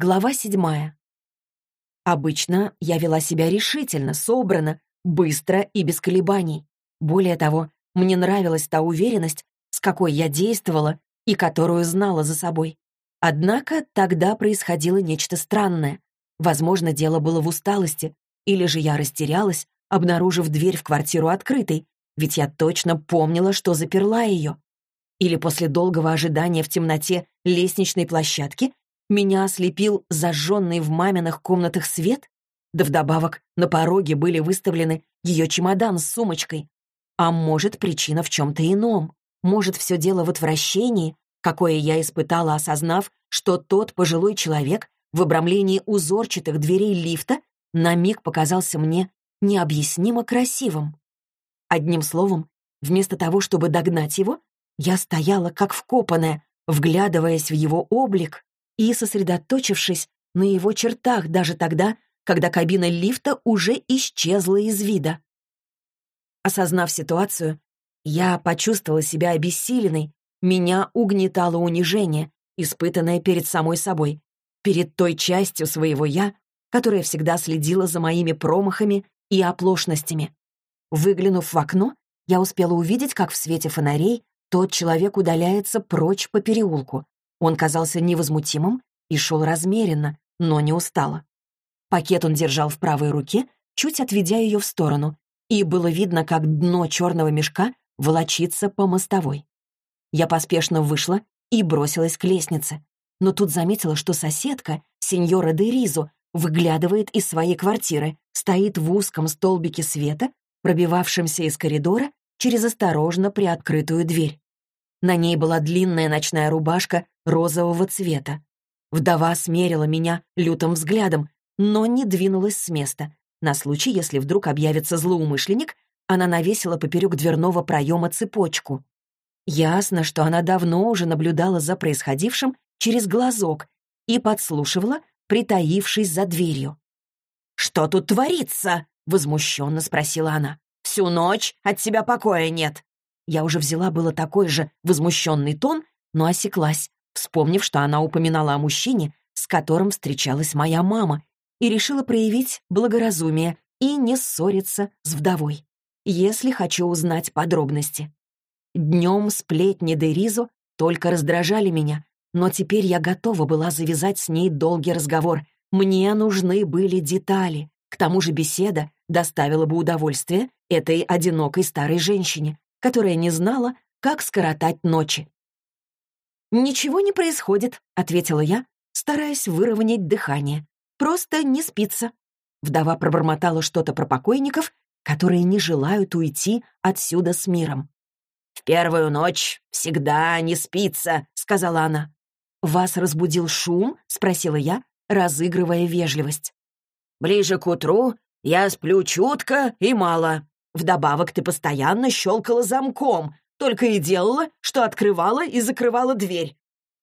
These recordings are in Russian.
Глава седьмая. Обычно я вела себя решительно, собрано, быстро и без колебаний. Более того, мне нравилась та уверенность, с какой я действовала и которую знала за собой. Однако тогда происходило нечто странное. Возможно, дело было в усталости, или же я растерялась, обнаружив дверь в квартиру открытой, ведь я точно помнила, что заперла ее. Или после долгого ожидания в темноте лестничной площадки меня ослепил зажженный в маминых комнатах свет? Да вдобавок на пороге были выставлены ее чемодан с сумочкой. А может, причина в чем-то ином? Может, все дело в отвращении, какое я испытала, осознав, что тот пожилой человек в обрамлении узорчатых дверей лифта на миг показался мне необъяснимо красивым. Одним словом, вместо того, чтобы догнать его, я стояла как вкопанная, вглядываясь в его облик и сосредоточившись на его чертах даже тогда, когда кабина лифта уже исчезла из вида. Осознав ситуацию, я почувствовала себя обессиленной, меня угнетало унижение, испытанное перед самой собой, перед той частью своего «я», которая всегда следила за моими промахами и оплошностями. Выглянув в окно, я успела увидеть, как в свете фонарей тот человек удаляется прочь по переулку. Он казался невозмутимым и шел размеренно, но не устало. Пакет он держал в правой руке, чуть отведя ее в сторону, и было видно, как дно черного мешка волочится по мостовой. Я поспешно вышла и бросилась к лестнице, но тут заметила, что соседка, сеньора де Ризо, выглядывает из своей квартиры, стоит в узком столбике света, пробивавшемся из коридора через осторожно приоткрытую дверь. На ней была длинная ночная рубашка розового цвета. Вдова смерила меня лютым взглядом, но не двинулась с места. На случай, если вдруг объявится злоумышленник, она навесила поперек дверного проема цепочку. Ясно, что она давно уже наблюдала за происходившим через глазок и подслушивала, притаившись за дверью. «Что тут творится?» — возмущенно спросила она. «Всю ночь от тебя покоя нет. Я уже взяла было такой же возмущенный тон, но осеклась, вспомнив, что она упоминала о мужчине, с которым встречалась моя мама, и решила проявить благоразумие и не ссориться с вдовой, если хочу узнать подробности. Днем сплетни Деризо только раздражали меня, но теперь я готова была завязать с ней долгий разговор. Мне нужны были детали. К тому же беседа доставила бы удовольствие этой одинокой старой женщине, которая не знала, как скоротать ночи. «Ничего не происходит», — ответила я, стараясь выровнять дыхание. «Просто не спится». Вдова пробормотала что-то про покойников, которые не желают уйти отсюда с миром. «В первую ночь всегда не спится», — сказала она. «Вас разбудил шум?» — спросила я, разыгрывая вежливость. «Ближе к утру я сплю чутко и мало. Вдобавок ты постоянно щелкала замком, только и делала, что открывала и закрывала дверь.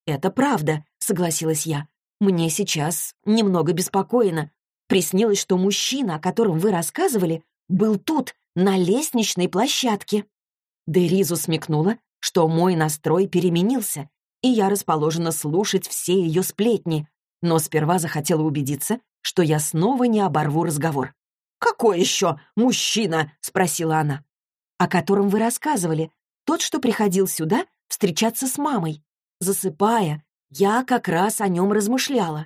«Это правда», — согласилась я. «Мне сейчас немного беспокойно. Приснилось, что мужчина, о котором вы рассказывали, был тут, на лестничной площадке». Деризу смекнула, что мой настрой переменился, и я расположена слушать все ее сплетни, но сперва захотела убедиться, что я снова не оборву разговор. «Какой еще мужчина?» — спросила она. «О котором вы рассказывали. Тот, что приходил сюда встречаться с мамой. Засыпая, я как раз о нем размышляла.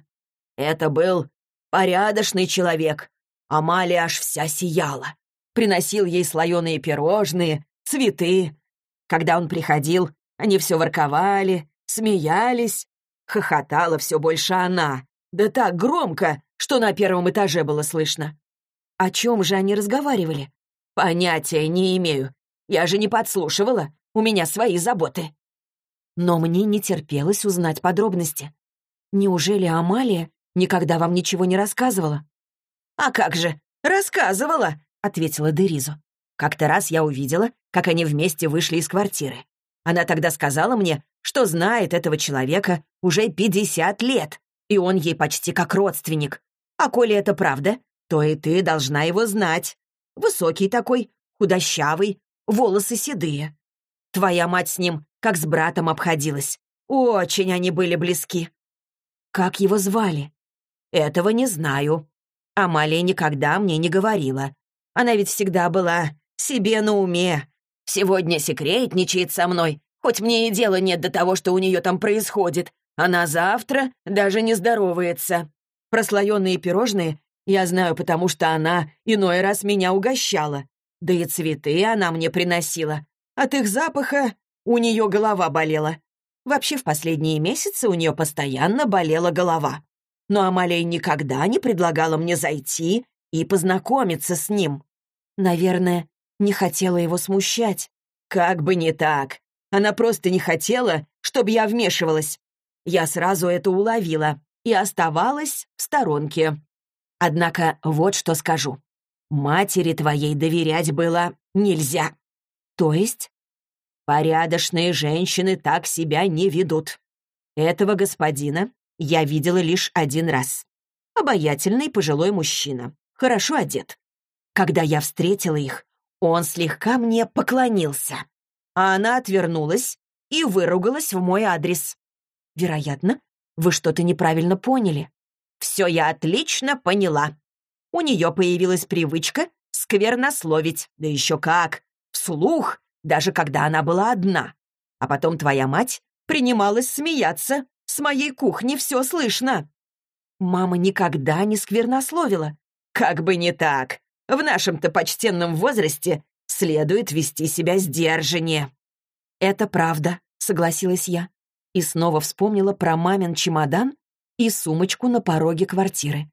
Это был порядочный человек. Амалия аж вся сияла. Приносил ей слоеные пирожные, цветы. Когда он приходил, они все ворковали, смеялись. Хохотала все больше она. Да так громко, что на первом этаже было слышно. О чем же они разговаривали? Понятия не имею. Я же не подслушивала. У меня свои заботы. Но мне не терпелось узнать подробности. Неужели Амалия никогда вам ничего не рассказывала? «А как же, рассказывала», — ответила Деризу. «Как-то раз я увидела, как они вместе вышли из квартиры. Она тогда сказала мне, что знает этого человека уже 50 лет, и он ей почти как родственник. А коли это правда, то и ты должна его знать. Высокий такой, худощавый, волосы седые. Твоя мать с ним как с братом обходилась. Очень они были близки. Как его звали? этого не знаю. Амалия никогда мне не говорила. Она ведь всегда была себе на уме. Сегодня секретничает со мной, хоть мне и дела нет до того, что у нее там происходит. Она завтра даже не здоровается. Прослоенные пирожные я знаю, потому что она иной раз меня угощала. Да и цветы она мне приносила. От их запаха у нее голова болела. Вообще, в последние месяцы у нее постоянно болела голова. Но Амалия никогда не предлагала мне зайти и познакомиться с ним. Наверное, не хотела его смущать. Как бы не так. Она просто не хотела, чтобы я вмешивалась. Я сразу это уловила и оставалась в сторонке. Однако вот что скажу. Матери твоей доверять было нельзя. То есть? Порядочные женщины так себя не ведут. Этого господина я видела лишь один раз. Обаятельный пожилой мужчина, хорошо одет. Когда я встретила их, он слегка мне поклонился, а она отвернулась и выругалась в мой адрес. Вероятно, вы что-то неправильно поняли. Все я отлично поняла. У нее появилась привычка сквернословить, да еще как, вслух, даже когда она была одна. А потом твоя мать принималась смеяться. С моей кухни все слышно. Мама никогда не сквернословила. Как бы не так. В нашем-то почтенном возрасте следует вести себя сдержаннее. «Это правда», — согласилась я. И снова вспомнила про мамин чемодан и сумочку на пороге квартиры.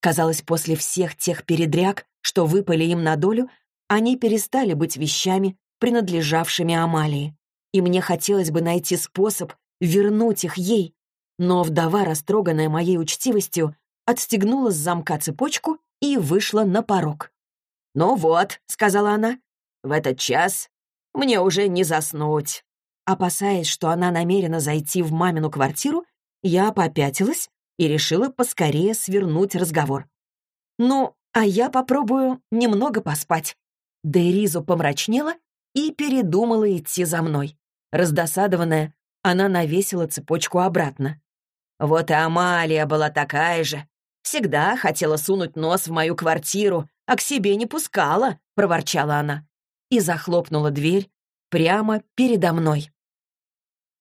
Казалось, после всех тех передряг, что выпали им на долю, они перестали быть вещами, принадлежавшими Амалии. И мне хотелось бы найти способ вернуть их ей. Но вдова, растроганная моей учтивостью, отстегнула с замка цепочку и вышла на порог. «Ну вот», — сказала она, — «в этот час мне уже не заснуть». Опасаясь, что она намерена зайти в мамину квартиру, я попятилась и решила поскорее свернуть разговор. «Ну, а я попробую немного поспать». Дейризу помрачнела и передумала идти за мной. Раздосадованная, она навесила цепочку обратно. Вот и Амалия была такая же. Всегда хотела сунуть нос в мою квартиру, а к себе не пускала, проворчала она. И захлопнула дверь прямо передо мной.